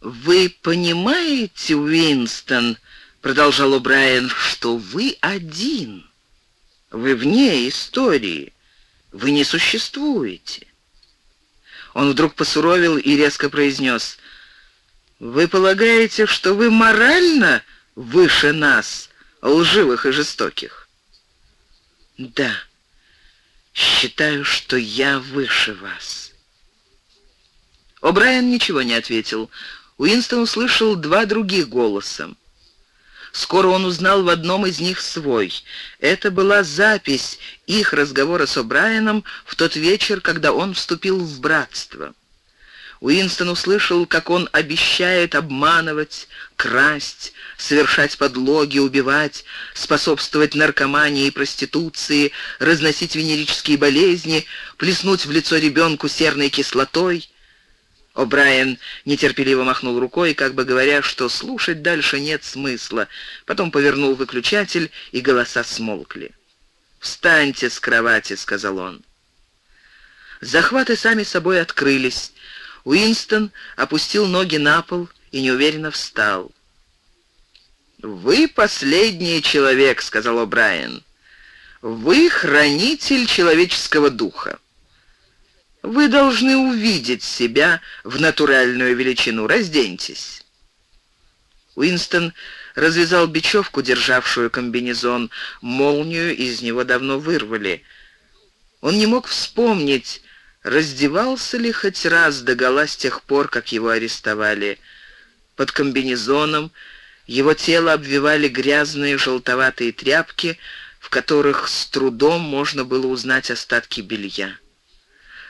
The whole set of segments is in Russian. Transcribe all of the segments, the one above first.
«Вы понимаете, Уинстон, — продолжал О'Брайен, — что вы один. Вы вне истории. Вы не существуете». Он вдруг посуровил и резко произнес, «Вы полагаете, что вы морально выше нас, лживых и жестоких?» «Да, считаю, что я выше вас». О'Брайен ничего не ответил. Уинстон услышал два других голоса. Скоро он узнал в одном из них свой. Это была запись их разговора с О'Брайеном в тот вечер, когда он вступил в братство. Уинстон услышал, как он обещает обманывать, красть, совершать подлоги, убивать, способствовать наркомании и проституции, разносить венерические болезни, плеснуть в лицо ребенку серной кислотой — О'Брайен нетерпеливо махнул рукой, как бы говоря, что слушать дальше нет смысла. Потом повернул выключатель, и голоса смолкли. «Встаньте с кровати», — сказал он. Захваты сами собой открылись. Уинстон опустил ноги на пол и неуверенно встал. «Вы последний человек», — сказал О'Брайен. «Вы хранитель человеческого духа. Вы должны увидеть себя в натуральную величину. Разденьтесь». Уинстон развязал бечевку, державшую комбинезон. Молнию из него давно вырвали. Он не мог вспомнить, раздевался ли хоть раз догола с тех пор, как его арестовали. Под комбинезоном его тело обвивали грязные желтоватые тряпки, в которых с трудом можно было узнать остатки белья.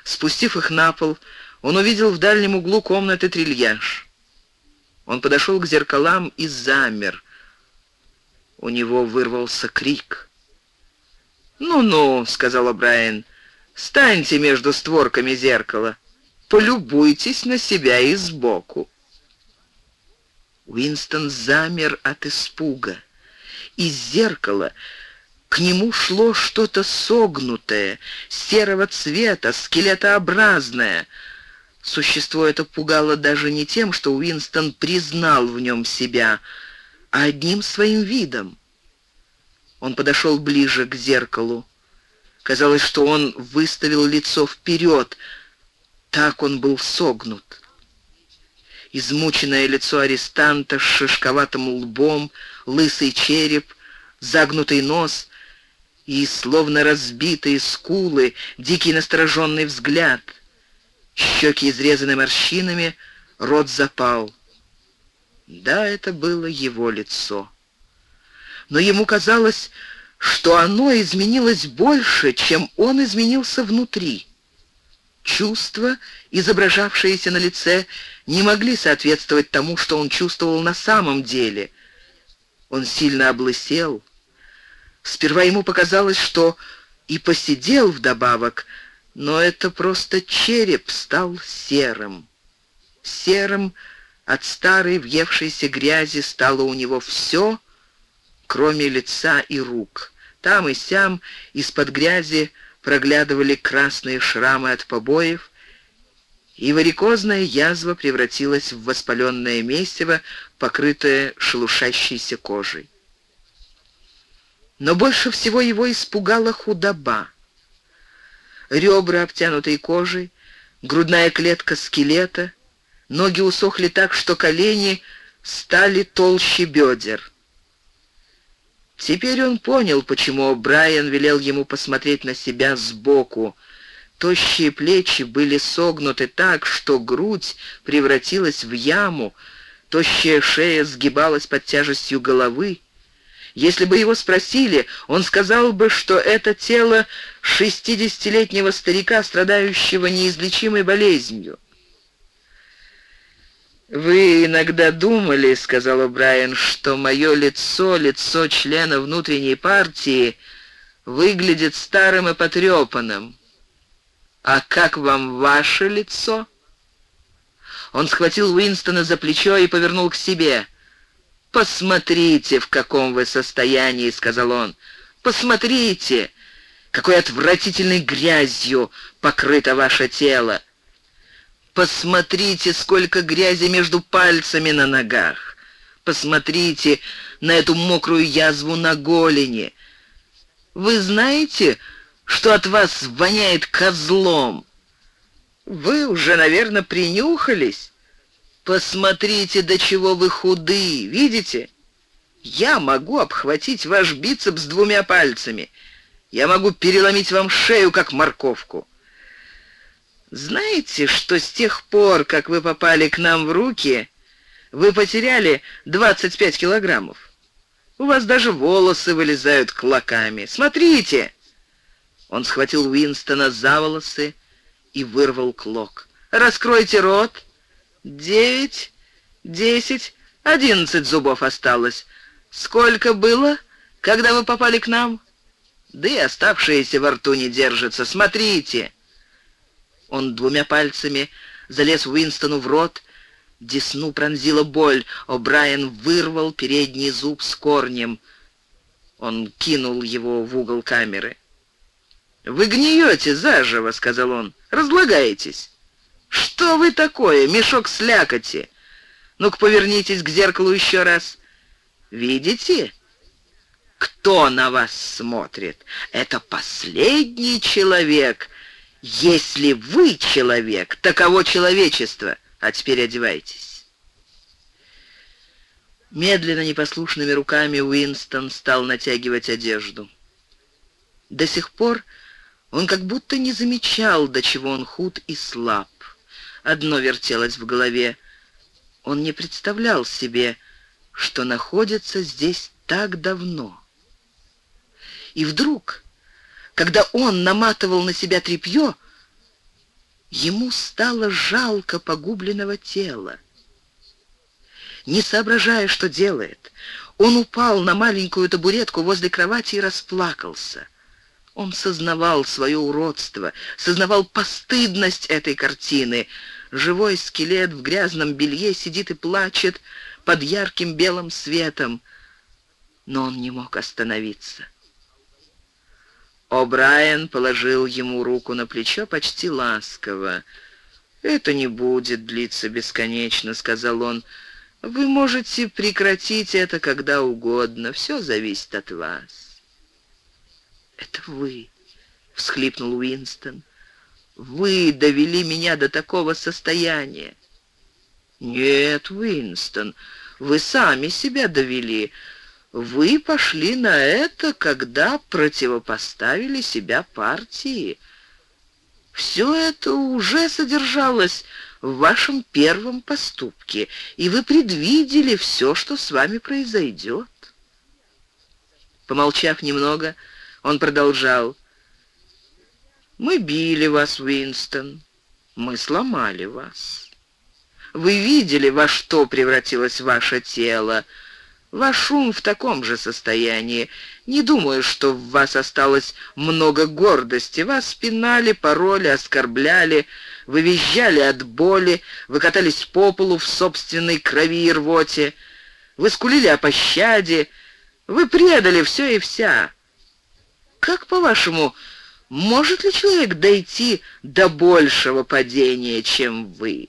Спустив их на пол, он увидел в дальнем углу комнаты трильяж. Он подошел к зеркалам и замер. У него вырвался крик. «Ну-ну», — сказал Брайан, — «станьте между створками зеркала, полюбуйтесь на себя и сбоку». Уинстон замер от испуга. Из зеркала к нему шло что-то согнутое, серого цвета, скелетообразное. Существо это пугало даже не тем, что Уинстон признал в нем себя, а одним своим видом. Он подошел ближе к зеркалу. Казалось, что он выставил лицо вперед. Так он был согнут. Измученное лицо арестанта с шишковатым лбом, лысый череп, загнутый нос и, словно разбитые скулы, дикий настороженный взгляд. Щеки изрезаны морщинами, рот запал. Да, это было его лицо. Но ему казалось, что оно изменилось больше, чем он изменился внутри. Чувства, изображавшиеся на лице, не могли соответствовать тому, что он чувствовал на самом деле. Он сильно облысел, Сперва ему показалось, что и посидел вдобавок, но это просто череп стал серым. Серым от старой въевшейся грязи стало у него все, кроме лица и рук. Там и сям из-под грязи проглядывали красные шрамы от побоев, и варикозная язва превратилась в воспаленное месиво, покрытое шелушащейся кожей. Но больше всего его испугала худоба. Ребра, обтянутые кожей, грудная клетка скелета, ноги усохли так, что колени стали толще бедер. Теперь он понял, почему Брайан велел ему посмотреть на себя сбоку. Тощие плечи были согнуты так, что грудь превратилась в яму, тощая шея сгибалась под тяжестью головы, если бы его спросили, он сказал бы, что это тело шестидесятилетнего старика, страдающего неизлечимой болезнью. «Вы иногда думали, — сказал Брайан, — что мое лицо, лицо члена внутренней партии, выглядит старым и потрепанным. А как вам ваше лицо?» Он схватил Уинстона за плечо и повернул к себе — «Посмотрите, в каком вы состоянии», — сказал он. «Посмотрите, какой отвратительной грязью покрыто ваше тело. Посмотрите, сколько грязи между пальцами на ногах. Посмотрите на эту мокрую язву на голени. Вы знаете, что от вас воняет козлом? Вы уже, наверное, принюхались. Посмотрите, до чего вы худы, видите? Я могу обхватить ваш бицепс двумя пальцами. Я могу переломить вам шею, как морковку. Знаете, что с тех пор, как вы попали к нам в руки, вы потеряли 25 килограммов? У вас даже волосы вылезают клоками. Смотрите!» Он схватил Уинстона за волосы и вырвал клок. «Раскройте рот. Девять, десять, одиннадцать зубов осталось. Сколько было, когда вы попали к нам?» Да и оставшиеся во рту не держатся. Смотрите!» Он двумя пальцами залез Уинстону в рот. Десну пронзила боль. О'Брайен вырвал передний зуб с корнем. Он кинул его в угол камеры. «Вы гниете заживо», — сказал он. «Разлагаетесь». «Что вы такое, мешок слякоти? Ну-ка, повернитесь к зеркалу еще раз. Видите?» кто на вас смотрит. Это последний человек. Если вы человек, таково человечество. А теперь одевайтесь. Медленно, непослушными руками Уинстон стал натягивать одежду. До сих пор он как будто не замечал, до чего он худ и слаб. Одно вертелось в голове. Он не представлял себе, что находится здесь так давно. И вдруг, когда он наматывал на себя тряпье, ему стало жалко погубленного тела. Не соображая, что делает, он упал на маленькую табуретку возле кровати и расплакался. Он сознавал свое уродство, сознавал постыдность этой картины. Живой скелет в грязном белье сидит и плачет под ярким белым светом. Но он не мог остановиться. О'Брайен положил ему руку на плечо почти ласково. «Это не будет длиться бесконечно», — сказал он. «Вы можете прекратить это когда угодно. Все зависит от вас». «Это вы», — всхлипнул Уинстон. «Вы довели меня до такого состояния». «Нет, Уинстон, вы сами себя довели. Вы пошли на это, когда противопоставили себя партии. Все это уже содержалось в вашем первом поступке, и вы предвидели все, что с вами произойдет. Помолчав немного, он продолжал. «Мы били вас, Уинстон. Мы сломали вас. Вы видели, во что превратилось ваше тело, Ваш ум в таком же состоянии. Не думаю, что в вас осталось много гордости. Вас спинали, пороли, оскорбляли, вы визжали от боли, вы катались по полу в собственной крови и рвоте, вы скулили о пощаде, вы предали все и вся. Как, по-вашему, может ли человек дойти до большего падения, чем вы?»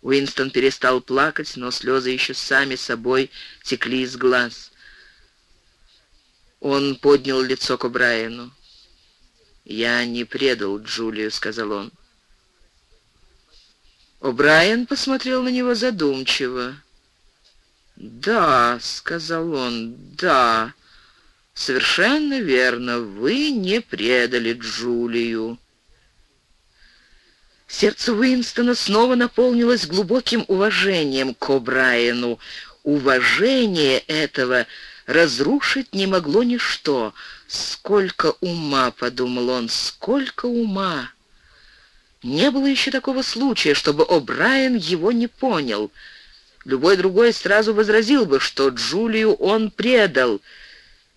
Уинстон перестал плакать, но слезы еще сами собой текли из глаз. Он поднял лицо к Брайану. «Я не предал Джулию», — сказал он. О'Брайен посмотрел на него задумчиво. «Да», — сказал он, — «да, совершенно верно, вы не предали Джулию». Сердце Уинстона снова наполнилось глубоким уважением к О'Брайену. Уважение этого разрушить не могло ничто. «Сколько ума!» — подумал он, — «сколько ума!» Не было еще такого случая, чтобы О'Брайен его не понял. Любой другой сразу возразил бы, что Джулию он предал,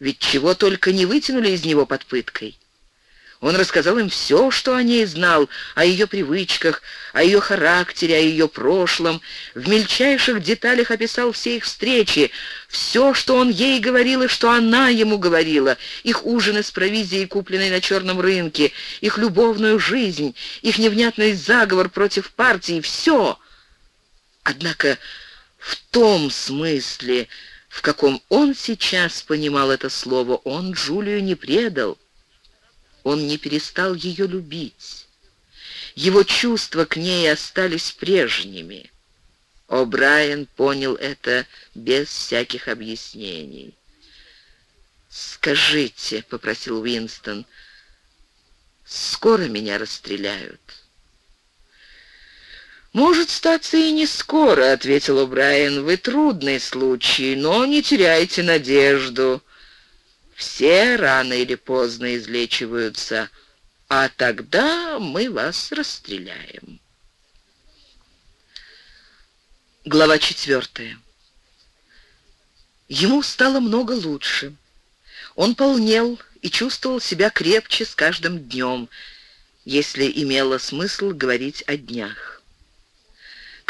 ведь чего только не вытянули из него под пыткой. Он рассказал им все, что о ней знал, о ее привычках, о ее характере, о ее прошлом. В мельчайших деталях описал все их встречи, все, что он ей говорил и что она ему говорила, их ужины с провизией, купленной на черном рынке, их любовную жизнь, их невнятный заговор против партии, все. Однако в том смысле, в каком он сейчас понимал это слово, он Джулию не предал. Он не перестал ее любить. Его чувства к ней остались прежними. О'Брайен понял это без всяких объяснений. «Скажите», — попросил Уинстон, — «скоро меня расстреляют». «Может, статься и не скоро», — ответил О'Брайен. «Вы трудный случай, но не теряйте надежду. Все рано или поздно излечиваются, а тогда мы вас расстреляем. Глава четвертая. Ему стало много лучше. Он полнел и чувствовал себя крепче с каждым днем, если имело смысл говорить о днях.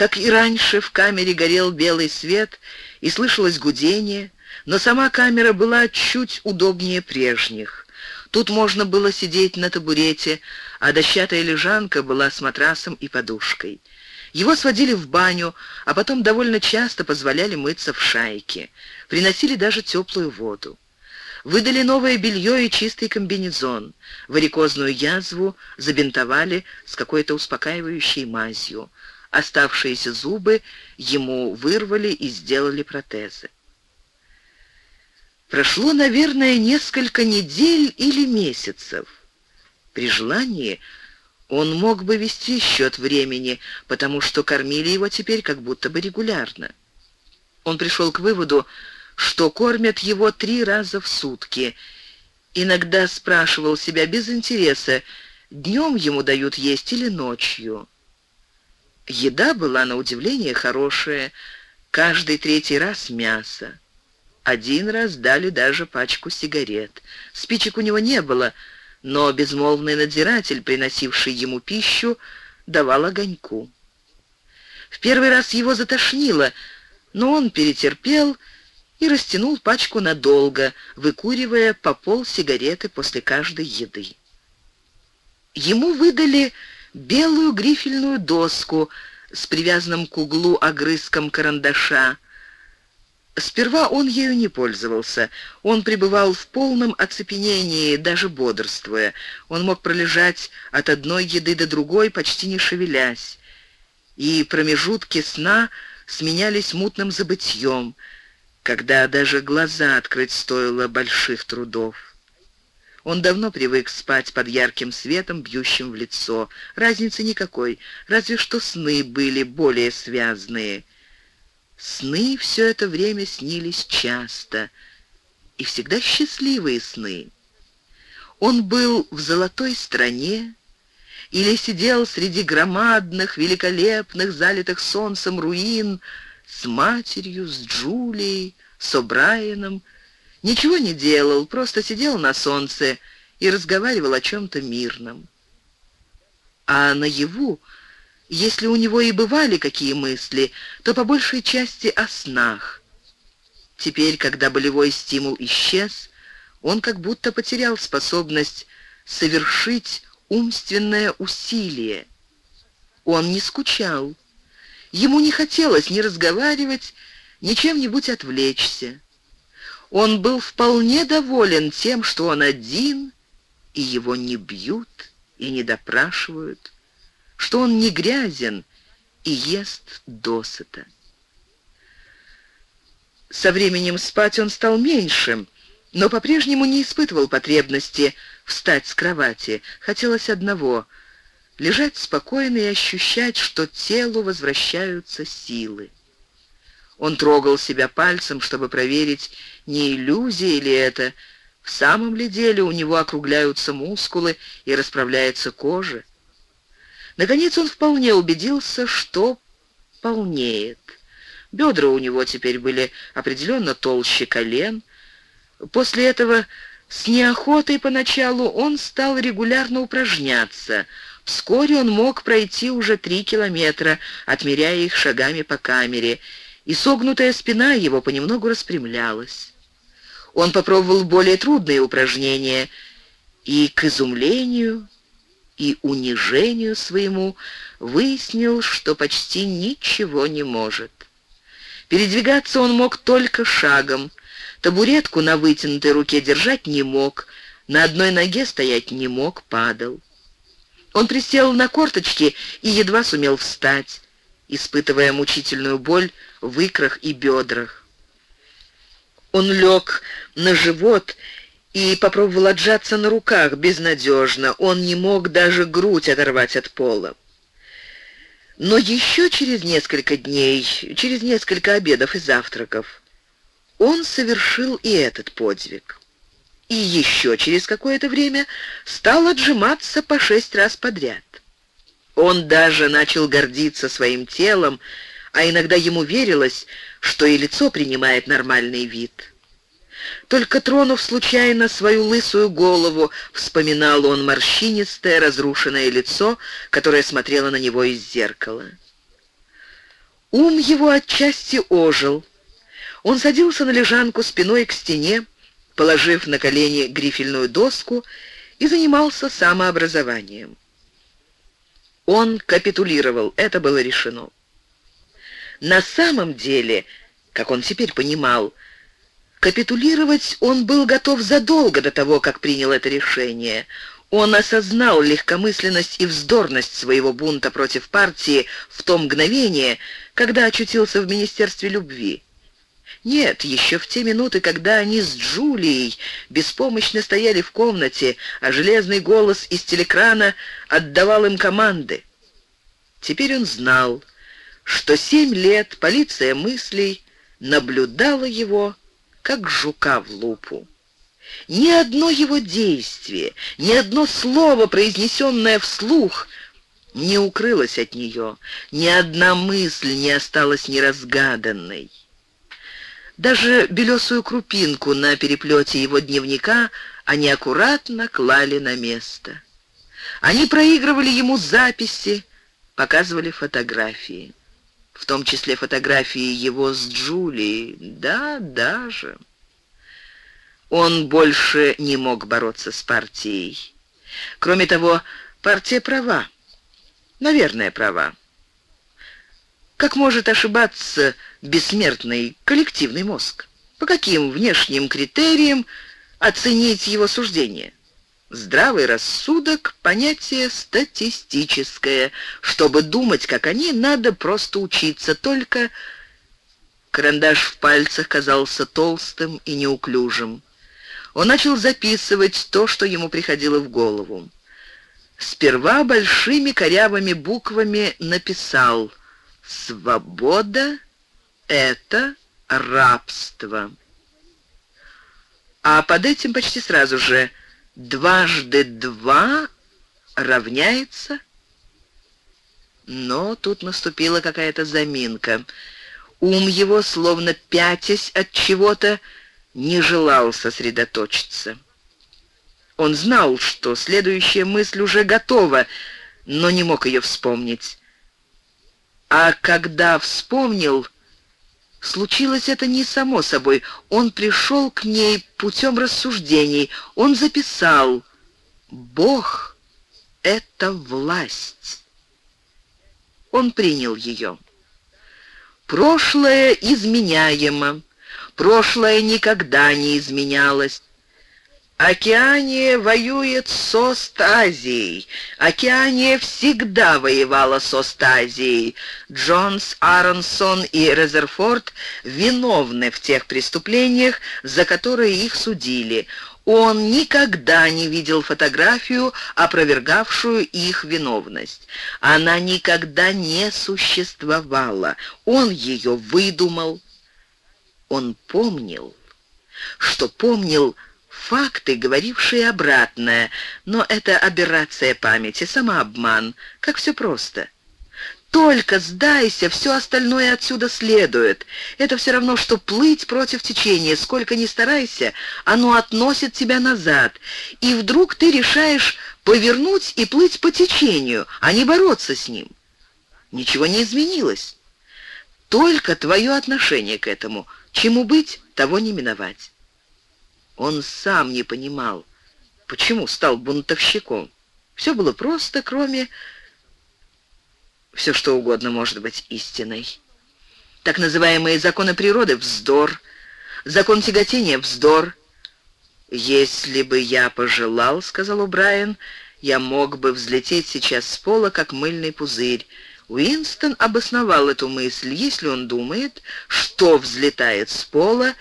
Как и раньше, в камере горел белый свет и слышалось гудение — но сама камера была чуть удобнее прежних. Тут можно было сидеть на табурете, а дощатая лежанка была с матрасом и подушкой. Его сводили в баню, а потом довольно часто позволяли мыться в шайке. Приносили даже теплую воду. Выдали новое белье и чистый комбинезон. Варикозную язву забинтовали с какой-то успокаивающей мазью. Оставшиеся зубы ему вырвали и сделали протезы. Прошло, наверное, несколько недель или месяцев. При желании он мог бы вести счет времени, потому что кормили его теперь как будто бы регулярно. Он пришел к выводу, что кормят его три раза в сутки. Иногда спрашивал себя без интереса, днем ему дают есть или ночью. Еда была, на удивление, хорошая, каждый третий раз мясо. Один раз дали даже пачку сигарет. Спичек у него не было, но безмолвный надзиратель, приносивший ему пищу, давал огоньку. В первый раз его затошнило, но он перетерпел и растянул пачку надолго, выкуривая по пол сигареты после каждой еды. Ему выдали белую грифельную доску с привязанным к углу огрызком карандаша, Сперва он ею не пользовался. Он пребывал в полном оцепенении, даже бодрствуя. Он мог пролежать от одной еды до другой, почти не шевелясь. И промежутки сна сменялись мутным забытьем, когда даже глаза открыть стоило больших трудов. Он давно привык спать под ярким светом, бьющим в лицо. Разницы никакой, разве что сны были более связные — Сны все это время снились часто, и всегда счастливые сны. Он был в золотой стране или сидел среди громадных, великолепных, залитых солнцем руин с матерью, с Джулией, с О'Брайеном. Ничего не делал, просто сидел на солнце и разговаривал о чем-то мирном. А наяву если у него и бывали какие мысли, то по большей части о снах. Теперь, когда болевой стимул исчез, он как будто потерял способность совершить умственное усилие. Он не скучал. Ему не хотелось ни разговаривать, ни чем-нибудь отвлечься. Он был вполне доволен тем, что он один, и его не бьют и не допрашивают что он не грязен и ест досыта. Со временем спать он стал меньшим, но по-прежнему не испытывал потребности встать с кровати. Хотелось одного — лежать спокойно и ощущать, что телу возвращаются силы. Он трогал себя пальцем, чтобы проверить, не иллюзия ли это, в самом ли деле у него округляются мускулы и расправляется кожа. Наконец он вполне убедился, что полнеет. Бедра у него теперь были определенно толще колен. После этого С неохотой поначалу он стал регулярно упражняться. Вскоре он мог пройти уже три километра, отмеряя их шагами по камере, и согнутая спина его понемногу распрямлялась. Он попробовал более трудные упражнения и, к изумлению и унижению своему, выяснил, что почти ничего не может. Передвигаться он мог только шагом, Табуретку на вытянутой руке держать не мог, на одной ноге стоять не мог, падал. Он присел на корточки и едва сумел встать, испытывая мучительную боль в икрах и бедрах. Он лег на живот и попробовал отжаться на руках безнадежно. Он не мог даже грудь оторвать от пола. Но еще через несколько дней, через несколько обедов и завтраков, он совершил и этот подвиг. И еще через какое-то время стал отжиматься по шесть раз подряд. Он даже начал гордиться своим телом, а иногда ему верилось, что и лицо принимает нормальный вид. Только тронув случайно свою лысую голову, вспоминал он морщинистое, разрушенное лицо, которое смотрело на него из зеркала. Ум его отчасти ожил, он садился на лежанку спиной к стене, положив на колени грифельную доску и занимался самообразованием. Он капитулировал, это было решено. На самом деле, как он теперь понимал, капитулировать он был готов задолго до того, как принял это решение. Он осознал легкомысленность и вздорность своего бунта против партии в то мгновение, когда очутился в Министерстве любви. Нет, еще в те минуты, когда они с Джулией беспомощно стояли в комнате, а железный голос из телекрана отдавал им команды. Теперь он знал, что семь лет полиция мыслей наблюдала его, как жука в лупу. Ни одно его действие, ни одно слово, произнесенное вслух, не укрылось от нее, ни одна мысль не осталась неразгаданной. Даже белесую крупинку на переплете его дневника они аккуратно клали на место. Они проигрывали ему записи, показывали фотографии. В том числе фотографии его с Джулией. Да, даже. Он больше не мог бороться с партией. Кроме того, партия права. Наверное, права. Как может ошибаться бессмертный коллективный мозг? По каким внешним критериям оценить его суждение? Здравый рассудок — понятие статистическое. Чтобы думать, как они, надо просто учиться. Только карандаш в пальцах казался толстым и неуклюжим. Он начал записывать то, что ему приходило в голову. Сперва большими корявыми буквами написал Свобода — это рабство. А под этим почти сразу же дважды два равняется... Но тут наступила какая-то заминка. Ум его, словно пятясь от чего-то, не желал сосредоточиться. Он знал, что следующая мысль уже готова, но не мог ее вспомнить. А когда вспомнил, случилось это не само собой. Он пришел к ней путем рассуждений. Он записал «Бог — это власть». Он принял ее. Прошлое изменяемо, прошлое никогда не изменялось. Океания воюет со Стазией. Океания всегда воевала со Стазией. Джонс, Аронсон и Резерфорд виновны в тех преступлениях, за которые их судили. Он никогда не видел фотографию, опровергавшую их виновность. Она никогда не существовала. Он ее выдумал. Он помнил, что помнил факты, говорившие обратное, но это аберрация памяти, самообман, как все просто. Только сдайся, все остальное отсюда следует. Это все равно, что плыть против течения. Сколько ни старайся, оно относит тебя назад. И вдруг ты решаешь повернуть и плыть по течению, а не бороться с ним. Ничего не изменилось. Только твое отношение к этому. Чему быть, того не миновать. Он сам не понимал, почему стал бунтовщиком. Все было просто, кроме все что угодно может быть истиной. Так называемые законы природы — вздор. Закон тяготения — вздор. «Если бы я пожелал, — сказал Брайан, — я мог бы взлететь сейчас с пола, как мыльный пузырь. Уинстон обосновал эту мысль, если он думает, что взлетает с пола,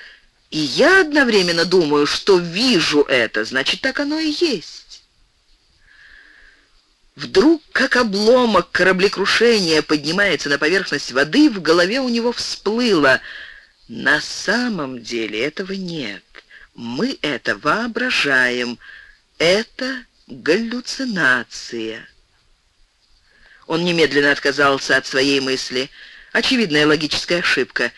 и я одновременно думаю, что вижу это, значит, так оно и есть. Вдруг, как обломок кораблекрушения, поднимается на поверхность воды, в голове у него всплыло. На самом деле этого нет. Мы это воображаем. Это галлюцинация. Он немедленно отказался от своей мысли. Очевидная логическая ошибка.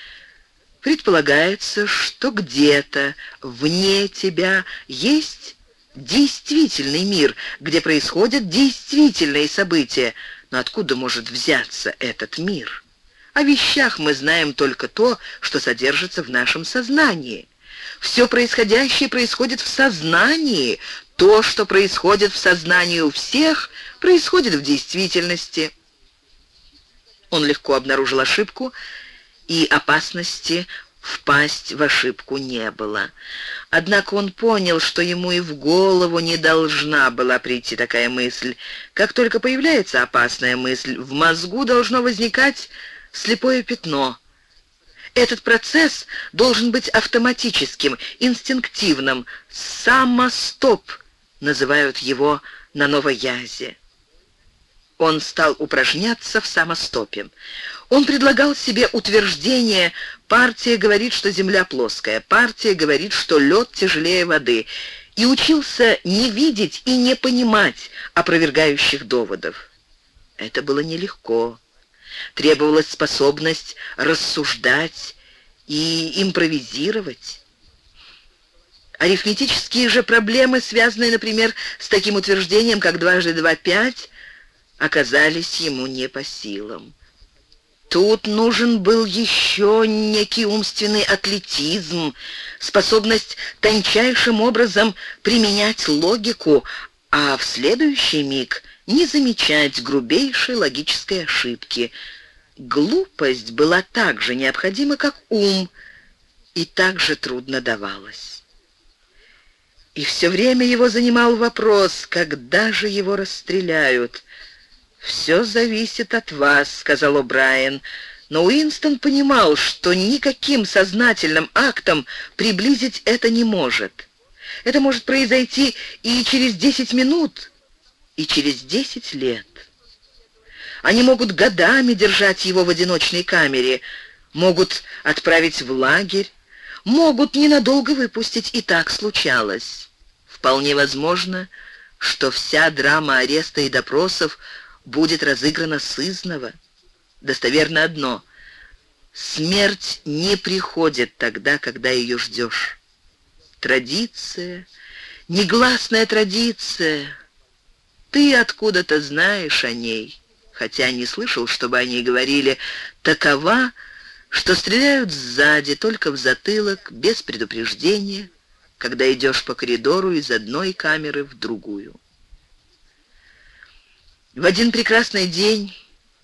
Предполагается, что где-то вне тебя есть действительный мир, где происходят действительные события. Но откуда может взяться этот мир? О вещах мы знаем только то, что содержится в нашем сознании. Все происходящее происходит в сознании. То, что происходит в сознании у всех, происходит в действительности. Он легко обнаружил ошибку, и опасности впасть в ошибку не было. Однако он понял, что ему и в голову не должна была прийти такая мысль. Как только появляется опасная мысль, в мозгу должно возникать слепое пятно. Этот процесс должен быть автоматическим, инстинктивным. «Самостоп» называют его на Новоязе. Он стал упражняться в самостопе. Он предлагал себе утверждение «партия говорит, что земля плоская», «партия говорит, что лед тяжелее воды», и учился не видеть и не понимать опровергающих доводов. Это было нелегко. Требовалась способность рассуждать и импровизировать. Арифметические же проблемы, связанные, например, с таким утверждением, как дважды два — пять, оказались ему не по силам. Тут нужен был еще некий умственный атлетизм, способность тончайшим образом применять логику, а в следующий миг не замечать грубейшей логической ошибки. Глупость была так же необходима, как ум, и так же трудно давалась. И все время его занимал вопрос, когда же его расстреляют — «Все зависит от вас», — сказал О'Брайен. Но Уинстон понимал, что никаким сознательным актом приблизить это не может. Это может произойти и через десять минут, и через десять лет. Они могут годами держать его в одиночной камере, могут отправить в лагерь, могут ненадолго выпустить, и так случалось. Вполне возможно, что вся драма ареста и допросов будет разыграна сызново. Достоверно одно — смерть не приходит тогда, когда ее ждешь. Традиция, негласная традиция. Ты откуда-то знаешь о ней, хотя не слышал, чтобы они говорили «такова», что стреляют сзади, только в затылок, без предупреждения, когда идешь по коридору из одной камеры в другую. В один прекрасный день,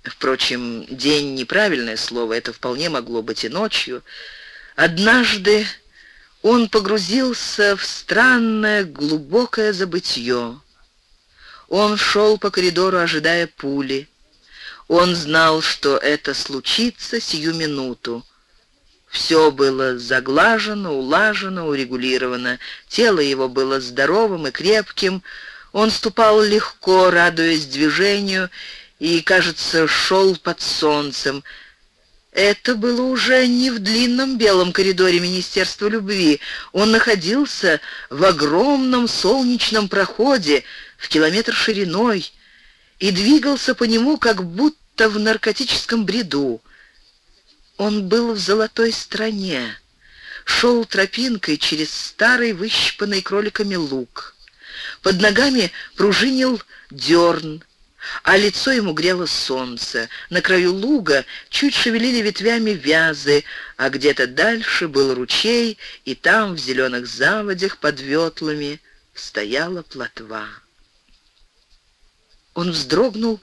впрочем, день неправильное слово, это вполне могло быть и ночью, однажды он погрузился в странное глубокое забытье. Он шел по коридору, ожидая пули. Он знал, что это случится сию минуту. Все было заглажено, улажено, урегулировано. Тело его было здоровым и крепким, он ступал легко, радуясь движению, и, кажется, шел под солнцем. Это было уже не в длинном белом коридоре Министерства любви. Он находился в огромном солнечном проходе в километр шириной и двигался по нему, как будто в наркотическом бреду. Он был в золотой стране, шел тропинкой через старый выщипанный кроликами луг. Под ногами пружинил дерн, а лицо ему грело солнце. На краю луга чуть шевелили ветвями вязы, а где-то дальше был ручей, и там, в зеленых заводях под ветлами, стояла плотва. Он вздрогнул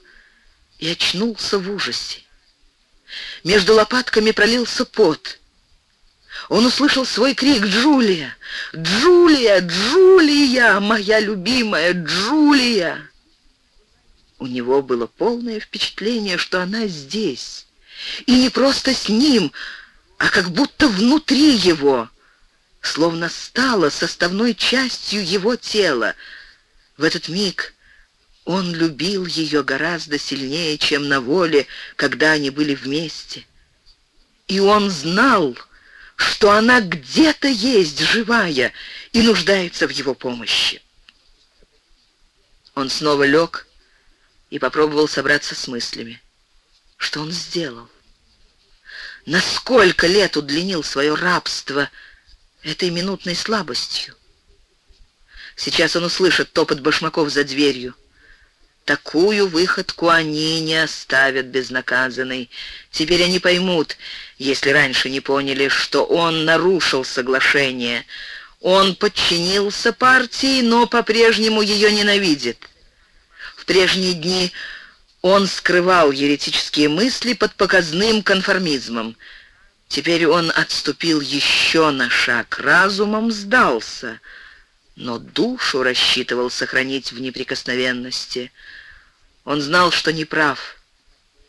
и очнулся в ужасе. Между лопатками пролился пот. Он услышал свой крик «Джулия! Джулия! Джулия! Моя любимая Джулия!» У него было полное впечатление, что она здесь. И не просто с ним, а как будто внутри его, словно стала составной частью его тела. В этот миг он любил ее гораздо сильнее, чем на воле, когда они были вместе. И он знал, что она где-то есть живая и нуждается в его помощи. Он снова лег и попробовал собраться с мыслями. Что он сделал? На сколько лет удлинил свое рабство этой минутной слабостью? Сейчас он услышит топот башмаков за дверью. Такую выходку они не оставят безнаказанной. Теперь они поймут, если раньше не поняли, что он нарушил соглашение. Он подчинился партии, но по-прежнему ее ненавидит прежние дни он скрывал еретические мысли под показным конформизмом. Теперь он отступил еще на шаг, разумом сдался, но душу рассчитывал сохранить в неприкосновенности. Он знал, что неправ,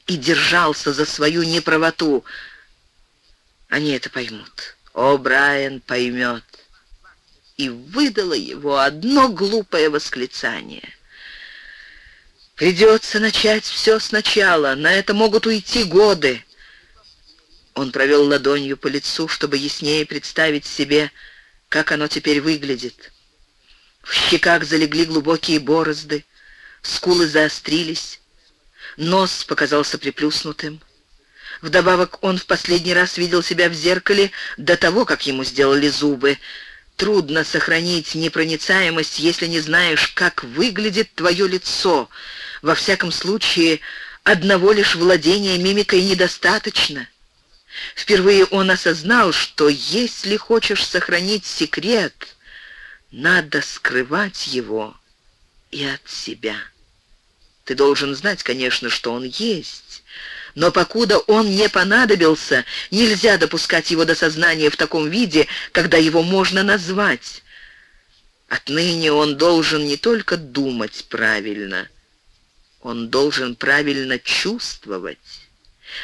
и держался за свою неправоту. Они это поймут. О, Брайан поймет. И выдало его одно глупое восклицание. Придется начать все сначала, на это могут уйти годы. Он провел ладонью по лицу, чтобы яснее представить себе, как оно теперь выглядит. В щеках залегли глубокие борозды, скулы заострились, нос показался приплюснутым. Вдобавок он в последний раз видел себя в зеркале до того, как ему сделали зубы. Трудно сохранить непроницаемость, если не знаешь, как выглядит твое лицо — во всяком случае, одного лишь владения мимикой недостаточно. Впервые он осознал, что если хочешь сохранить секрет, надо скрывать его и от себя. Ты должен знать, конечно, что он есть, но покуда он не понадобился, нельзя допускать его до сознания в таком виде, когда его можно назвать. Отныне он должен не только думать правильно, он должен правильно чувствовать,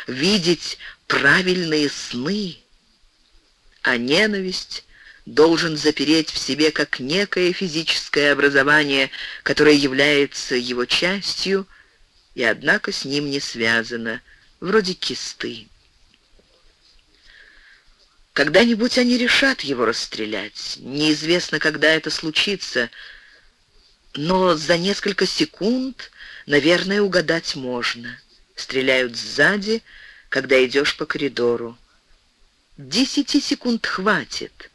видеть правильные сны, а ненависть должен запереть в себе как некое физическое образование, которое является его частью и, однако, с ним не связано, вроде кисты. Когда-нибудь они решат его расстрелять. Неизвестно, когда это случится, но за несколько секунд Наверное, угадать можно. Стреляют сзади, когда идешь по коридору. Десяти секунд хватит.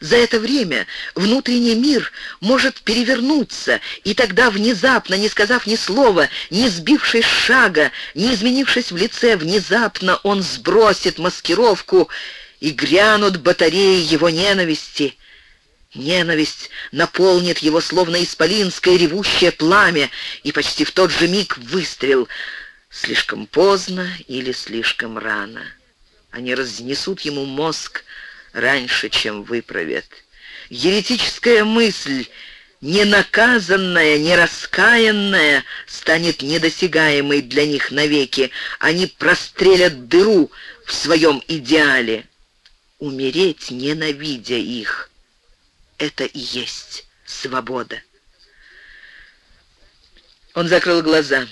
За это время внутренний мир может перевернуться, и тогда внезапно, не сказав ни слова, не сбившись шага, не изменившись в лице, внезапно он сбросит маскировку, и грянут батареи его ненависти — Ненависть наполнит его словно исполинское ревущее пламя, и почти в тот же миг выстрел. Слишком поздно или слишком рано. Они разнесут ему мозг раньше, чем выправят. Еретическая мысль, ненаказанная, нераскаянная, станет недосягаемой для них навеки. Они прострелят дыру в своем идеале. Умереть, ненавидя их — это и есть свобода. Он закрыл глаза.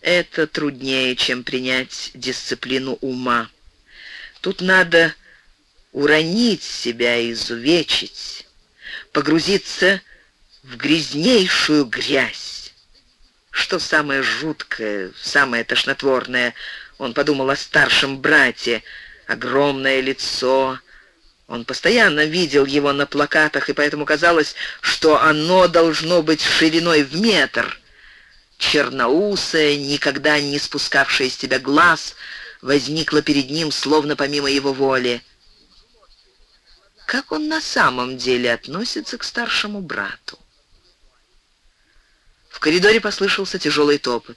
Это труднее, чем принять дисциплину ума. Тут надо уронить себя, изувечить, погрузиться в грязнейшую грязь, что самое жуткое, самое тошнотворное, он подумал о старшем брате, огромное лицо. Он постоянно видел его на плакатах, и поэтому казалось, что оно должно быть шириной в метр. Черноусая, никогда не спускавшая с тебя глаз, возникла перед ним, словно помимо его воли. Как он на самом деле относится к старшему брату? В коридоре послышался тяжелый топот.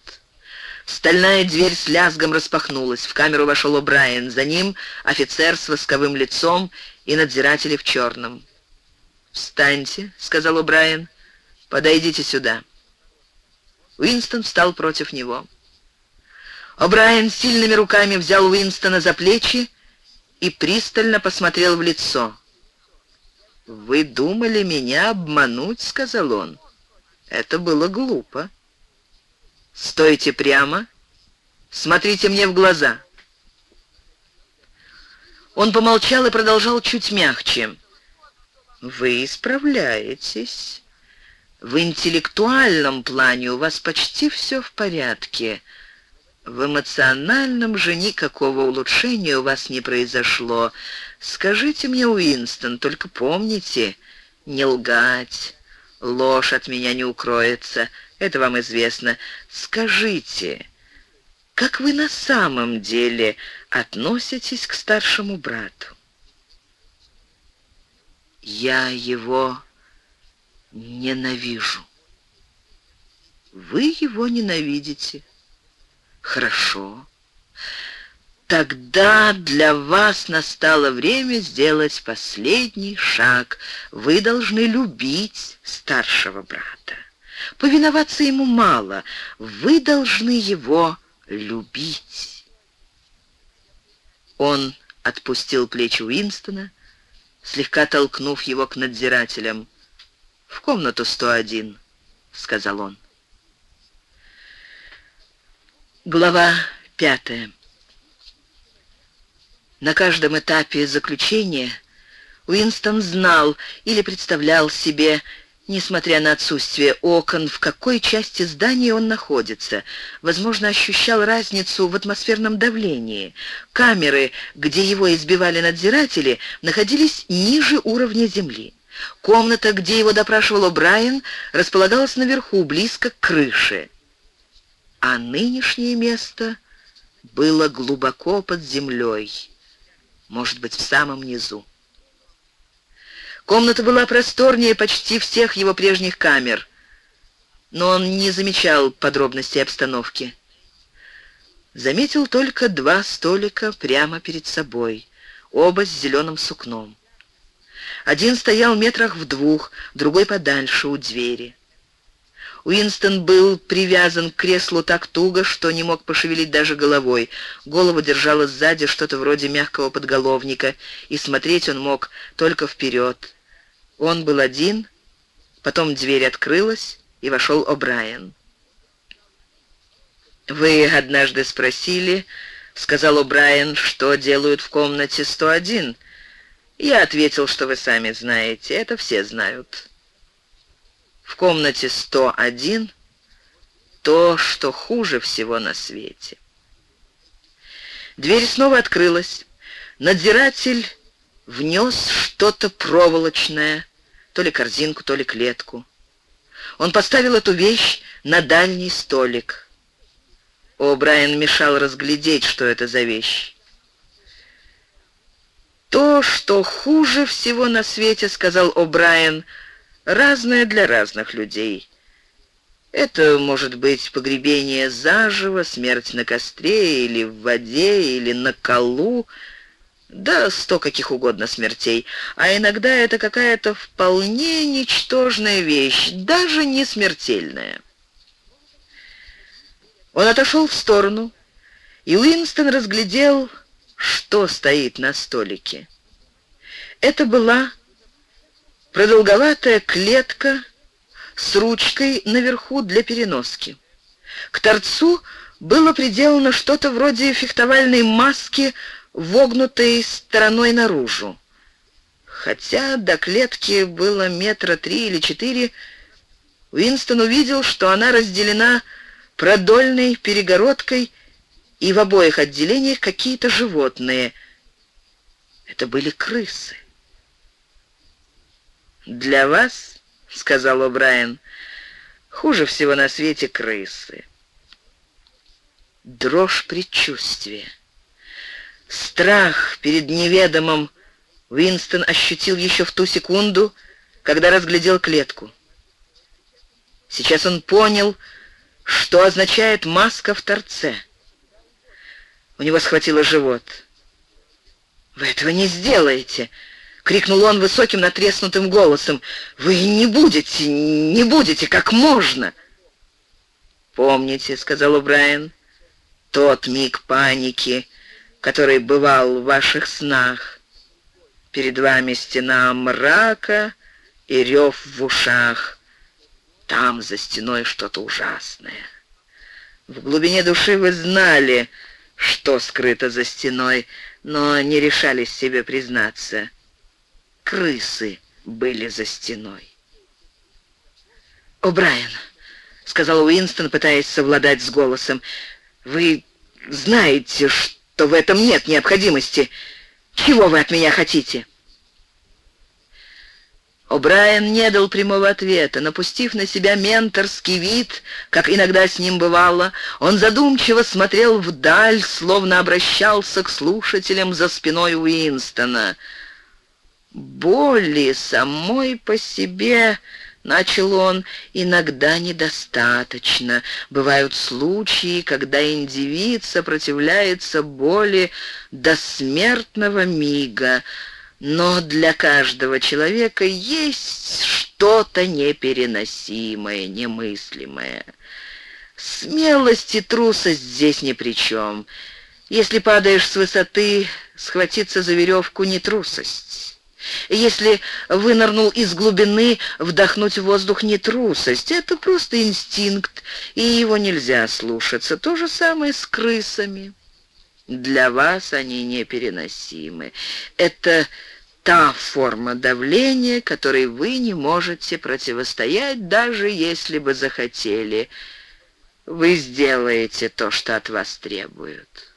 Стальная дверь с лязгом распахнулась. В камеру вошел О'Брайен. За ним офицер с восковым лицом и надзиратели в черном. «Встаньте», — сказал О'Брайен. «Подойдите сюда». Уинстон встал против него. О'Брайен сильными руками взял Уинстона за плечи и пристально посмотрел в лицо. «Вы думали меня обмануть?» — сказал он. Это было глупо. Стойте прямо, смотрите мне в глаза. Он помолчал и продолжал чуть мягче. Вы исправляетесь. В интеллектуальном плане у вас почти все в порядке. В эмоциональном же никакого улучшения у вас не произошло. Скажите мне, Уинстон, только помните, не лгать, Ложь от меня не укроется, это вам известно. Скажите, как вы на самом деле относитесь к старшему брату? Я его ненавижу. Вы его ненавидите. Хорошо. Тогда для вас настало время сделать последний шаг. Вы должны любить старшего брата. Повиноваться ему мало. Вы должны его любить. Он отпустил плечи Уинстона, слегка толкнув его к надзирателям. «В комнату 101», — сказал он. Глава пятая. На каждом этапе заключения Уинстон знал или представлял себе, несмотря на отсутствие окон, в какой части здания он находится. Возможно, ощущал разницу в атмосферном давлении. Камеры, где его избивали надзиратели, находились ниже уровня земли. Комната, где его допрашивал О'Брайен, располагалась наверху, близко к крыше. А нынешнее место было глубоко под землей может быть, в самом низу. Комната была просторнее почти всех его прежних камер, но он не замечал подробностей обстановки. Заметил только два столика прямо перед собой, оба с зеленым сукном. Один стоял метрах в двух, другой подальше, у двери. Уинстон был привязан к креслу так туго, что не мог пошевелить даже головой. Голову держало сзади что-то вроде мягкого подголовника, и смотреть он мог только вперед. Он был один, потом дверь открылась, и вошел О'Брайен. «Вы однажды спросили, — сказал О'Брайен, — что делают в комнате 101. Я ответил, что вы сами знаете, это все знают». В комнате 101 то, что хуже всего на свете. Дверь снова открылась. Надзиратель внес что-то проволочное, то ли корзинку, то ли клетку. Он поставил эту вещь на дальний столик. О, Брайан мешал разглядеть, что это за вещь. «То, что хуже всего на свете», — сказал О'Брайен, — разное для разных людей. Это может быть погребение заживо, смерть на костре или в воде, или на колу, да сто каких угодно смертей. А иногда это какая-то вполне ничтожная вещь, даже не смертельная. Он отошел в сторону, и Уинстон разглядел, что стоит на столике. Это была продолговатая клетка с ручкой наверху для переноски. К торцу было приделано что-то вроде фехтовальной маски, вогнутой стороной наружу. Хотя до клетки было метра три или четыре, Уинстон увидел, что она разделена продольной перегородкой и в обоих отделениях какие-то животные. Это были крысы. «Для вас, — сказал О'Брайен, — хуже всего на свете крысы». Дрожь предчувствия. Страх перед неведомым Уинстон ощутил еще в ту секунду, когда разглядел клетку. Сейчас он понял, что означает маска в торце. У него схватило живот. «Вы этого не сделаете!» — крикнул он высоким натреснутым голосом. «Вы не будете, не будете, как можно!» «Помните», — сказал Брайан, — «тот миг паники, который бывал в ваших снах. Перед вами стена мрака и рев в ушах. Там за стеной что-то ужасное. В глубине души вы знали, что скрыто за стеной, но не решались себе признаться. Крысы были за стеной. «О, Брайан!» — сказал Уинстон, пытаясь совладать с голосом. «Вы знаете, что в этом нет необходимости. Чего вы от меня хотите?» О'Брайен не дал прямого ответа. Напустив на себя менторский вид, как иногда с ним бывало, он задумчиво смотрел вдаль, словно обращался к слушателям за спиной Уинстона. «Боли самой по себе...» — начал он, — «иногда недостаточно. Бывают случаи, когда индивид сопротивляется боли до смертного мига». Но для каждого человека есть что-то непереносимое, немыслимое. Смелость и трусость здесь ни при чем. Если падаешь с высоты, схватиться за веревку не трусость. Если вынырнул из глубины, вдохнуть воздух не трусость. Это просто инстинкт, и его нельзя слушаться. То же самое с крысами. Для вас они непереносимы. Это та форма давления, которой вы не можете противостоять, даже если бы захотели. Вы сделаете то, что от вас требуют.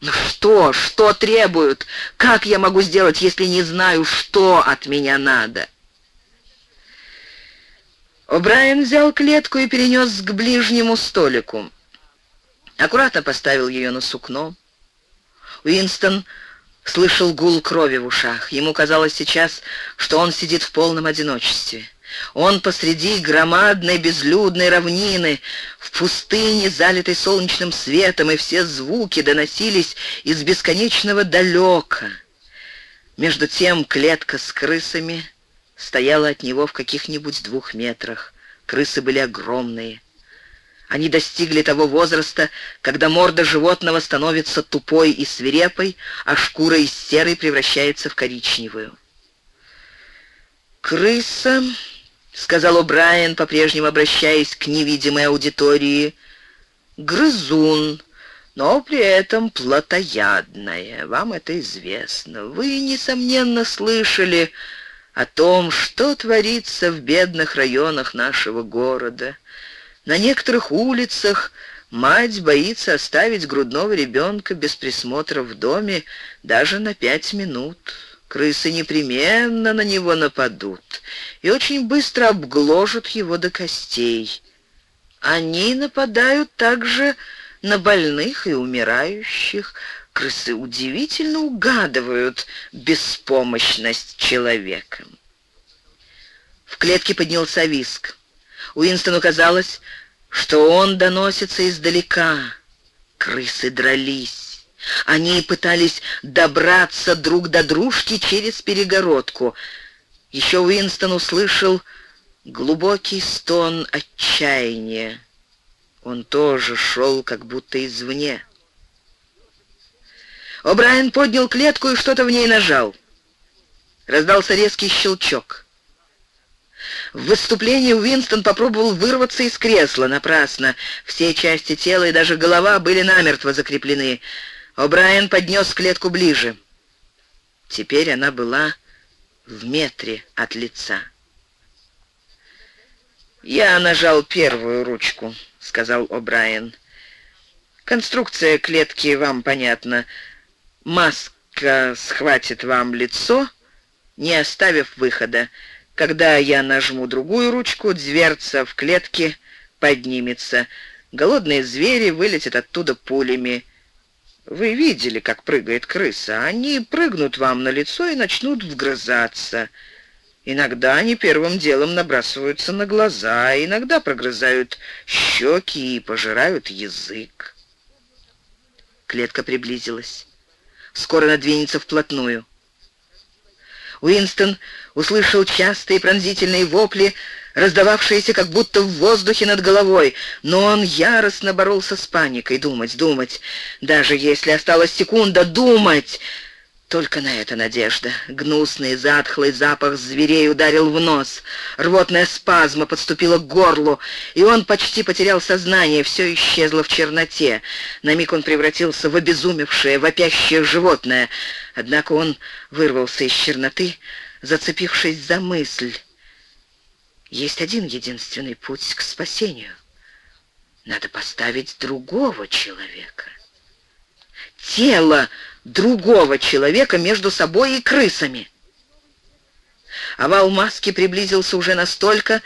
Ну что, что требуют? Как я могу сделать, если не знаю, что от меня надо? О'Брайен взял клетку и перенес к ближнему столику. Аккуратно поставил ее на сукно. Уинстон слышал гул крови в ушах. Ему казалось сейчас, что он сидит в полном одиночестве. Он посреди громадной безлюдной равнины, в пустыне, залитой солнечным светом, и все звуки доносились из бесконечного далека. Между тем клетка с крысами стояла от него в каких-нибудь двух метрах. Крысы были огромные. Они достигли того возраста, когда морда животного становится тупой и свирепой, а шкура из серой превращается в коричневую. «Крыса», — сказал О'Брайен, по-прежнему обращаясь к невидимой аудитории, — «грызун, но при этом плотоядная. Вам это известно. Вы, несомненно, слышали о том, что творится в бедных районах нашего города». На некоторых улицах мать боится оставить грудного ребенка без присмотра в доме даже на пять минут. Крысы непременно на него нападут и очень быстро обгложат его до костей. Они нападают также на больных и умирающих. Крысы удивительно угадывают беспомощность человека. В клетке поднялся виск. Уинстону казалось, что он доносится издалека. Крысы дрались. Они пытались добраться друг до дружки через перегородку. Еще Уинстон услышал глубокий стон отчаяния. Он тоже шел как будто извне. О'Брайен поднял клетку и что-то в ней нажал. Раздался резкий щелчок. В выступлении Уинстон попробовал вырваться из кресла. Напрасно. Все части тела и даже голова были намертво закреплены. О'Брайен поднес клетку ближе. Теперь она была в метре от лица. Я нажал первую ручку. — сказал О'Брайен. «Конструкция клетки вам понятна. Маска схватит вам лицо, не оставив выхода. Когда я нажму другую ручку, дверца в клетке поднимется. Голодные звери вылетят оттуда пулями. Вы видели, как прыгает крыса. Они прыгнут вам на лицо и начнут вгрызаться. Иногда они первым делом набрасываются на глаза, иногда прогрызают щеки и пожирают язык. Клетка приблизилась. Скоро надвинется вплотную. Уинстон услышал частые пронзительные вопли, раздававшиеся как будто в воздухе над головой, но он яростно боролся с паникой. Думать, думать, даже если осталась секунда, думать! Только на это надежда. Гнусный, затхлый запах зверей ударил в нос. Рвотная спазма подступила к горлу, и он почти потерял сознание, все исчезло в черноте. На миг он превратился в обезумевшее, вопящее животное. Однако он вырвался из черноты, зацепившись за мысль. Есть один единственный путь к спасению. Надо поставить другого человека. Тело другого человека между собой и крысами. Овал маски приблизился уже настолько,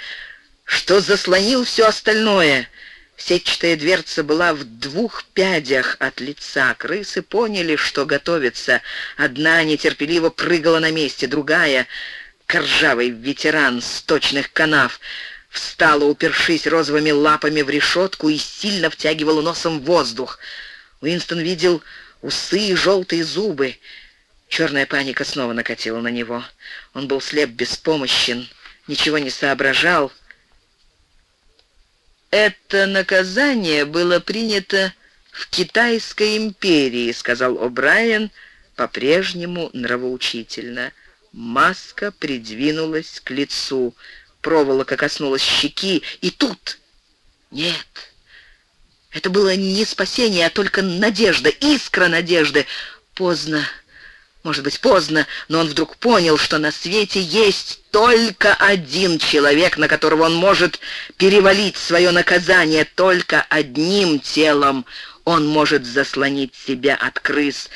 что заслонил все остальное. Сетчатая дверца была в двух пядях от лица. Крысы поняли, что готовится. Одна нетерпеливо прыгала на месте, другая, коржавый ветеран с точных канав, встала, упершись розовыми лапами в решетку и сильно втягивала носом воздух. Уинстон видел усы и желтые зубы. Черная паника снова накатила на него. Он был слеп, беспомощен, ничего не соображал. «Это наказание было принято в Китайской империи», — сказал О'Брайен по-прежнему нравоучительно. Маска придвинулась к лицу, проволока коснулась щеки, и тут... Нет, это было не спасение, а только надежда, искра надежды. Поздно, может быть, поздно, но он вдруг понял, что на свете есть только один человек, на которого он может перевалить свое наказание. Только одним телом он может заслонить себя от крыс.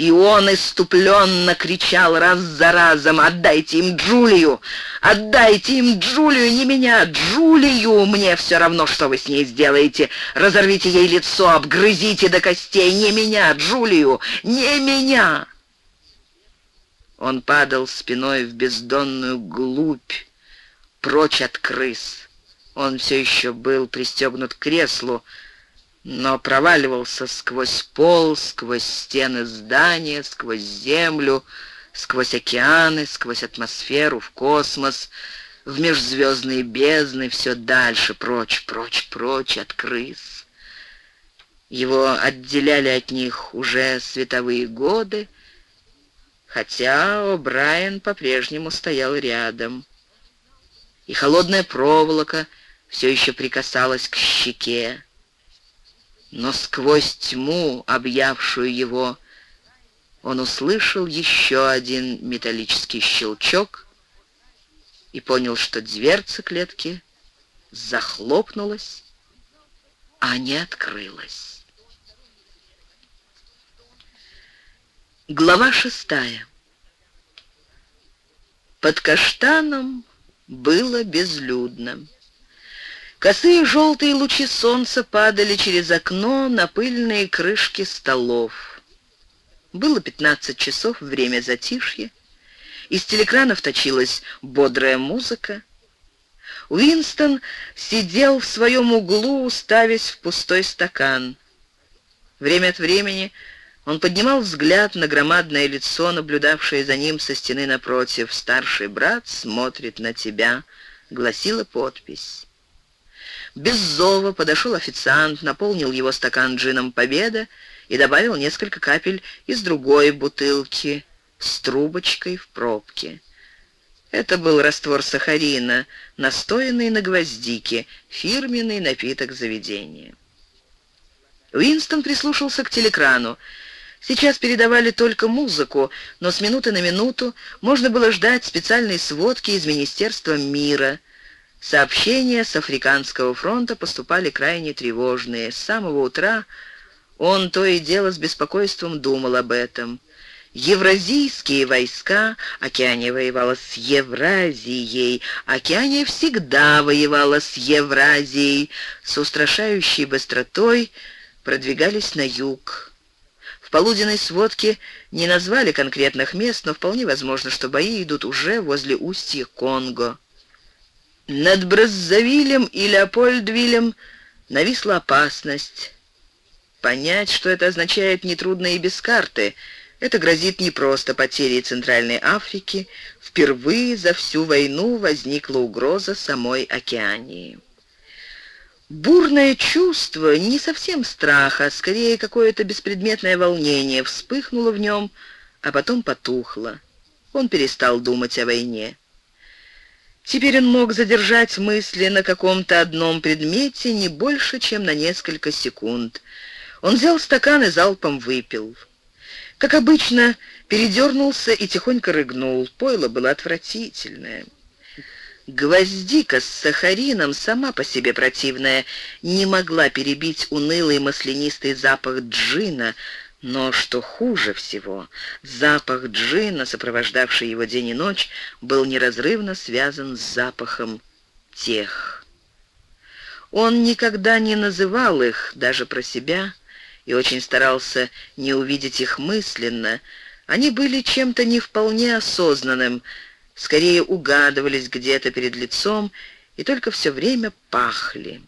И он иступленно кричал раз за разом, «Отдайте им Джулию! Отдайте им Джулию, не меня! Джулию! Мне все равно, что вы с ней сделаете! Разорвите ей лицо, обгрызите до костей! Не меня, Джулию! Не меня!» Он падал спиной в бездонную глубь, прочь от крыс. Он все еще был пристегнут к креслу, но проваливался сквозь пол, сквозь стены здания, сквозь землю, сквозь океаны, сквозь атмосферу, в космос, в межзвездные бездны, все дальше, прочь, прочь, прочь от крыс. Его отделяли от них уже световые годы, хотя О'Брайен по-прежнему стоял рядом. И холодная проволока все еще прикасалась к щеке но сквозь тьму, объявшую его, он услышал еще один металлический щелчок и понял, что дверца клетки захлопнулась, а не открылась. Глава шестая. Под каштаном было безлюдно. Косые желтые лучи солнца падали через окно на пыльные крышки столов. Было пятнадцать часов, время затишья. Из телекранов точилась бодрая музыка. Уинстон сидел в своем углу, уставясь в пустой стакан. Время от времени он поднимал взгляд на громадное лицо, наблюдавшее за ним со стены напротив. «Старший брат смотрит на тебя», — гласила подпись. Без зова подошел официант, наполнил его стакан джином «Победа» и добавил несколько капель из другой бутылки с трубочкой в пробке. Это был раствор сахарина, настоянный на гвоздике, фирменный напиток заведения. Уинстон прислушался к телекрану. Сейчас передавали только музыку, но с минуты на минуту можно было ждать специальной сводки из Министерства мира — Сообщения с Африканского фронта поступали крайне тревожные. С самого утра он то и дело с беспокойством думал об этом. Евразийские войска, Океания воевала с Евразией, Океания всегда воевала с Евразией, с устрашающей быстротой продвигались на юг. В полуденной сводке не назвали конкретных мест, но вполне возможно, что бои идут уже возле устья Конго. Над Браззавилем и Леопольдвилем нависла опасность. Понять, что это означает, нетрудно и без карты. Это грозит не просто потерей Центральной Африки. Впервые за всю войну возникла угроза самой Океании. Бурное чувство, не совсем страха, а скорее какое-то беспредметное волнение вспыхнуло в нем, а потом потухло. Он перестал думать о войне. Теперь он мог задержать мысли на каком-то одном предмете не больше, чем на несколько секунд. Он взял стакан и залпом выпил. Как обычно, передернулся и тихонько рыгнул. Пойло было отвратительное. Гвоздика с сахарином, сама по себе противная, не могла перебить унылый маслянистый запах джина, но, что хуже всего, запах джина, сопровождавший его день и ночь, был неразрывно связан с запахом тех. Он никогда не называл их, даже про себя, и очень старался не увидеть их мысленно. Они были чем-то не вполне осознанным, скорее угадывались где-то перед лицом и только все время пахли.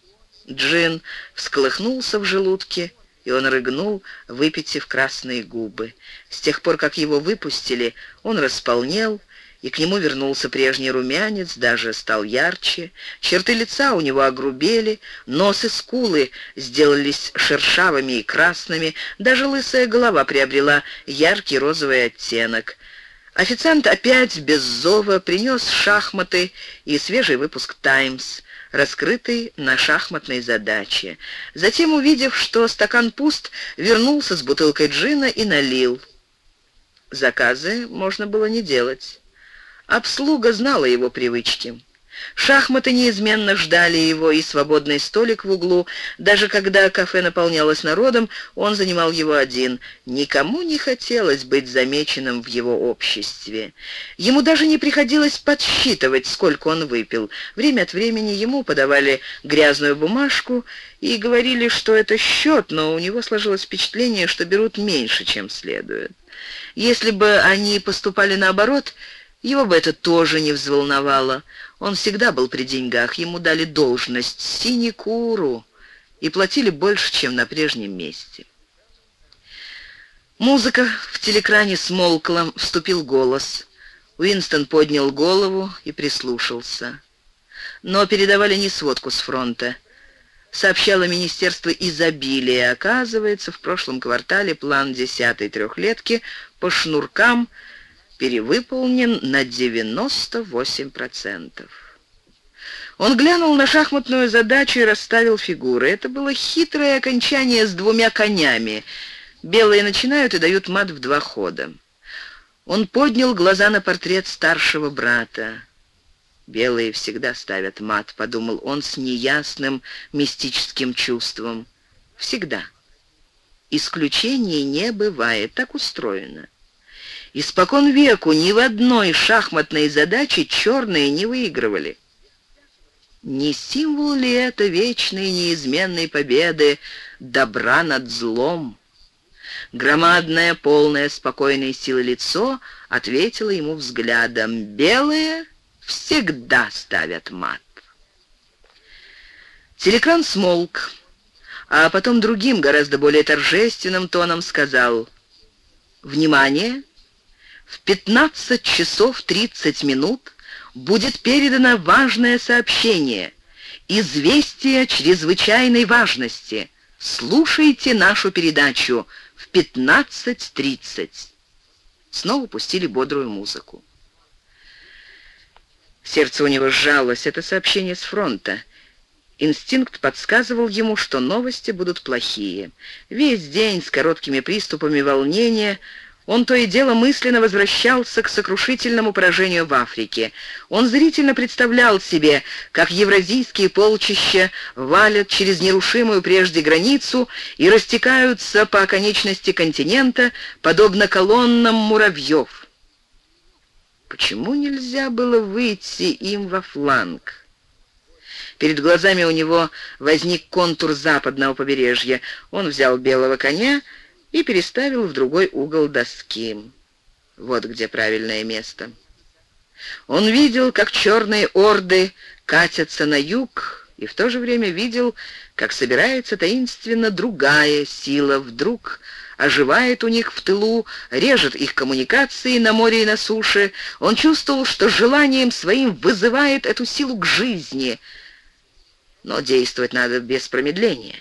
Джин всколыхнулся в желудке, и он рыгнул, выпитив красные губы. С тех пор, как его выпустили, он располнел, и к нему вернулся прежний румянец, даже стал ярче. Черты лица у него огрубели, нос и скулы сделались шершавыми и красными, даже лысая голова приобрела яркий розовый оттенок. Официант опять без зова принес шахматы и свежий выпуск «Таймс» раскрытый на шахматной задаче. Затем, увидев, что стакан пуст, вернулся с бутылкой джина и налил. Заказы можно было не делать. Обслуга знала его привычки. Шахматы неизменно ждали его, и свободный столик в углу, даже когда кафе наполнялось народом, он занимал его один. Никому не хотелось быть замеченным в его обществе. Ему даже не приходилось подсчитывать, сколько он выпил. Время от времени ему подавали грязную бумажку и говорили, что это счет, но у него сложилось впечатление, что берут меньше, чем следует. Если бы они поступали наоборот, его бы это тоже не взволновало. Он всегда был при деньгах, ему дали должность синекуру и платили больше, чем на прежнем месте. Музыка в телекране смолкла, вступил голос. Уинстон поднял голову и прислушался. Но передавали не сводку с фронта. Сообщало Министерство изобилия. Оказывается, в прошлом квартале план десятой трехлетки по шнуркам – перевыполнен на 98%. Он глянул на шахматную задачу и расставил фигуры. Это было хитрое окончание с двумя конями. Белые начинают и дают мат в два хода. Он поднял глаза на портрет старшего брата. «Белые всегда ставят мат», — подумал он с неясным мистическим чувством. «Всегда. Исключений не бывает, так устроено». Испокон веку ни в одной шахматной задаче черные не выигрывали. Не символ ли это вечной неизменной победы добра над злом? Громадное, полное спокойной силы лицо ответило ему взглядом. Белые всегда ставят мат. Телекран смолк, а потом другим, гораздо более торжественным тоном сказал «Внимание!» В 15 часов 30 минут будет передано важное сообщение. Известие чрезвычайной важности. Слушайте нашу передачу в 15.30. Снова пустили бодрую музыку. Сердце у него сжалось. Это сообщение с фронта. Инстинкт подсказывал ему, что новости будут плохие. Весь день с короткими приступами волнения Он то и дело мысленно возвращался к сокрушительному поражению в Африке. Он зрительно представлял себе, как евразийские полчища валят через нерушимую прежде границу и растекаются по оконечности континента, подобно колоннам муравьев. Почему нельзя было выйти им во фланг? Перед глазами у него возник контур западного побережья. Он взял белого коня и переставил в другой угол доски. Вот где правильное место. Он видел, как черные орды катятся на юг, и в то же время видел, как собирается таинственно другая сила, вдруг оживает у них в тылу, режет их коммуникации на море и на суше. Он чувствовал, что желанием своим вызывает эту силу к жизни, но действовать надо без промедления.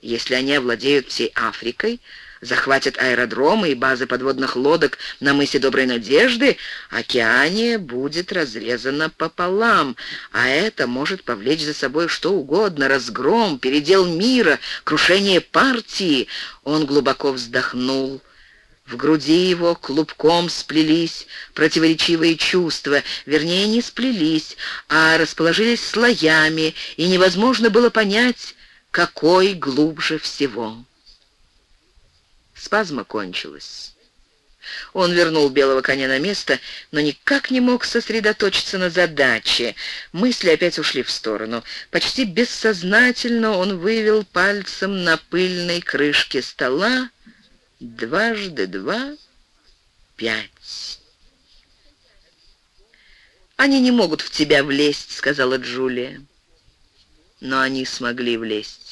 Если они овладеют всей Африкой, захватят аэродромы и базы подводных лодок на мысе Доброй Надежды, океания будет разрезана пополам, а это может повлечь за собой что угодно — разгром, передел мира, крушение партии. Он глубоко вздохнул. В груди его клубком сплелись противоречивые чувства, вернее, не сплелись, а расположились слоями, и невозможно было понять, какой глубже всего. Спазма кончилась. Он вернул белого коня на место, но никак не мог сосредоточиться на задаче. Мысли опять ушли в сторону. Почти бессознательно он вывел пальцем на пыльной крышке стола дважды два — пять. «Они не могут в тебя влезть», — сказала Джулия. Но они смогли влезть.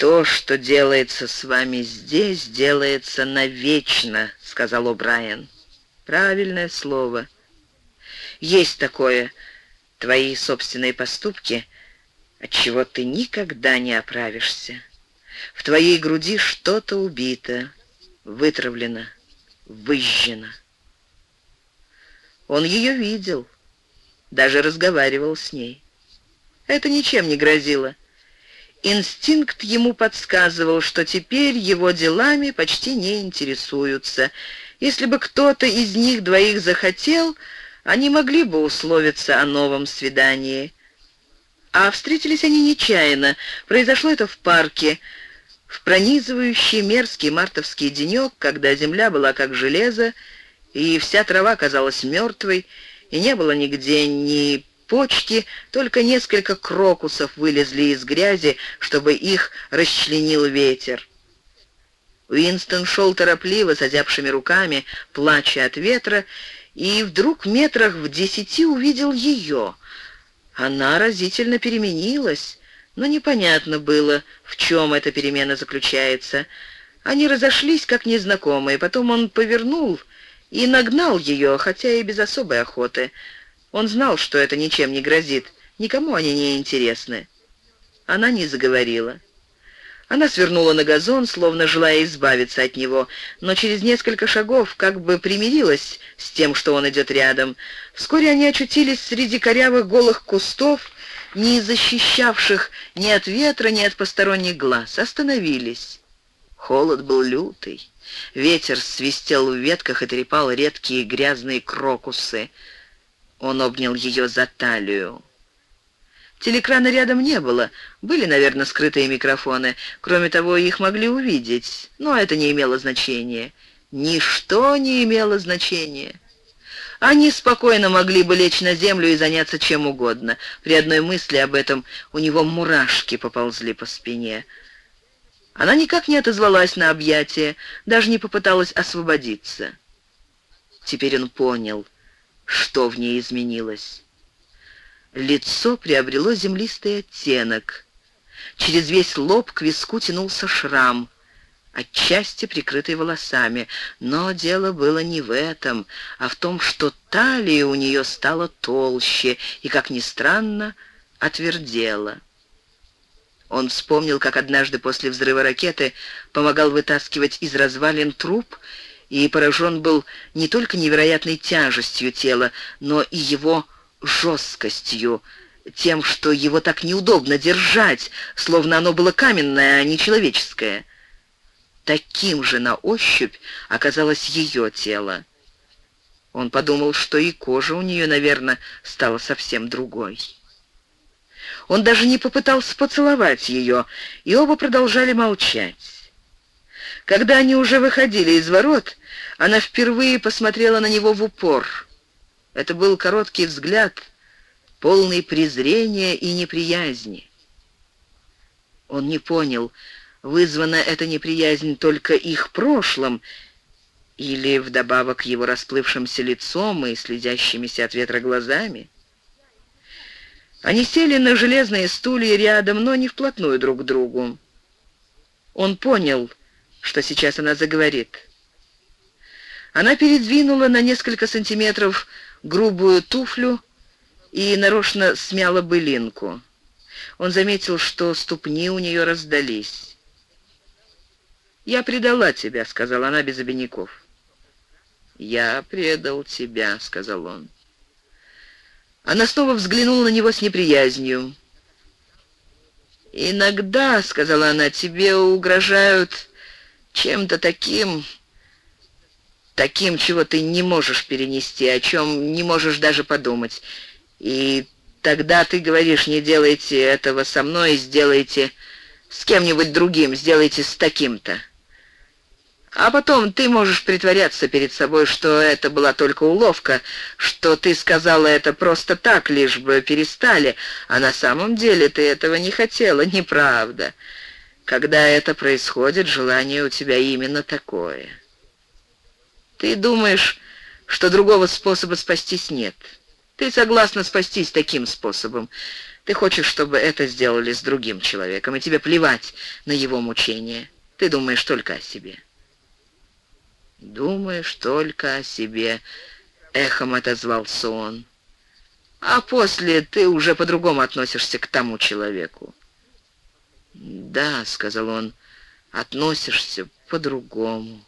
«То, что делается с вами здесь, делается навечно», — сказал О'Брайен. «Правильное слово. Есть такое, твои собственные поступки, от чего ты никогда не оправишься. В твоей груди что-то убито, вытравлено, выжжено». Он ее видел, даже разговаривал с ней. Это ничем не грозило. Инстинкт ему подсказывал, что теперь его делами почти не интересуются. Если бы кто-то из них двоих захотел, они могли бы условиться о новом свидании. А встретились они нечаянно. Произошло это в парке, в пронизывающий мерзкий мартовский денек, когда земля была как железо, и вся трава казалась мертвой, и не было нигде ни почки, только несколько крокусов вылезли из грязи, чтобы их расчленил ветер. Уинстон шел торопливо, с озябшими руками, плача от ветра, и вдруг метрах в десяти увидел ее. Она разительно переменилась, но непонятно было, в чем эта перемена заключается. Они разошлись, как незнакомые, потом он повернул и нагнал ее, хотя и без особой охоты. Он знал, что это ничем не грозит, никому они не интересны. Она не заговорила. Она свернула на газон, словно желая избавиться от него, но через несколько шагов как бы примирилась с тем, что он идет рядом. Вскоре они очутились среди корявых голых кустов, не защищавших ни от ветра, ни от посторонних глаз. Остановились. Холод был лютый. Ветер свистел в ветках и трепал редкие грязные крокусы. Он обнял ее за талию. Телекрана рядом не было. Были, наверное, скрытые микрофоны. Кроме того, их могли увидеть. Но это не имело значения. Ничто не имело значения. Они спокойно могли бы лечь на землю и заняться чем угодно. При одной мысли об этом у него мурашки поползли по спине. Она никак не отозвалась на объятие, даже не попыталась освободиться. Теперь он понял — что в ней изменилось. Лицо приобрело землистый оттенок. Через весь лоб к виску тянулся шрам, отчасти прикрытый волосами. Но дело было не в этом, а в том, что талия у нее стала толще и, как ни странно, отвердела. Он вспомнил, как однажды после взрыва ракеты помогал вытаскивать из развалин труп и поражен был не только невероятной тяжестью тела, но и его жесткостью, тем, что его так неудобно держать, словно оно было каменное, а не человеческое. таким же на ощупь оказалось ее тело. Он подумал, что и кожа у нее, наверное, стала совсем другой. Он даже не попытался поцеловать ее, и оба продолжали молчать. Когда они уже выходили из ворот, она впервые посмотрела на него в упор. Это был короткий взгляд, полный презрения и неприязни. Он не понял, вызвана эта неприязнь только их прошлым или вдобавок его расплывшимся лицом и следящимися от ветра глазами. Они сели на железные стулья рядом, но не вплотную друг к другу. Он понял, что сейчас она заговорит. Она передвинула на несколько сантиметров грубую туфлю и нарочно смяла былинку. Он заметил, что ступни у нее раздались. «Я предала тебя», — сказала она без обиняков. «Я предал тебя», — сказал он. Она снова взглянула на него с неприязнью. «Иногда, — сказала она, — тебе угрожают чем-то таким, таким, чего ты не можешь перенести, о чем не можешь даже подумать. И тогда ты говоришь, не делайте этого со мной, сделайте с кем-нибудь другим, сделайте с таким-то. А потом ты можешь притворяться перед собой, что это была только уловка, что ты сказала это просто так, лишь бы перестали, а на самом деле ты этого не хотела, неправда. Когда это происходит, желание у тебя именно такое. Ты думаешь, что другого способа спастись нет. Ты согласна спастись таким способом. Ты хочешь, чтобы это сделали с другим человеком, и тебе плевать на его мучения. Ты думаешь только о себе. «Думаешь только о себе», — эхом отозвался он. «А после ты уже по-другому относишься к тому человеку». «Да», — сказал он, — «относишься по-другому».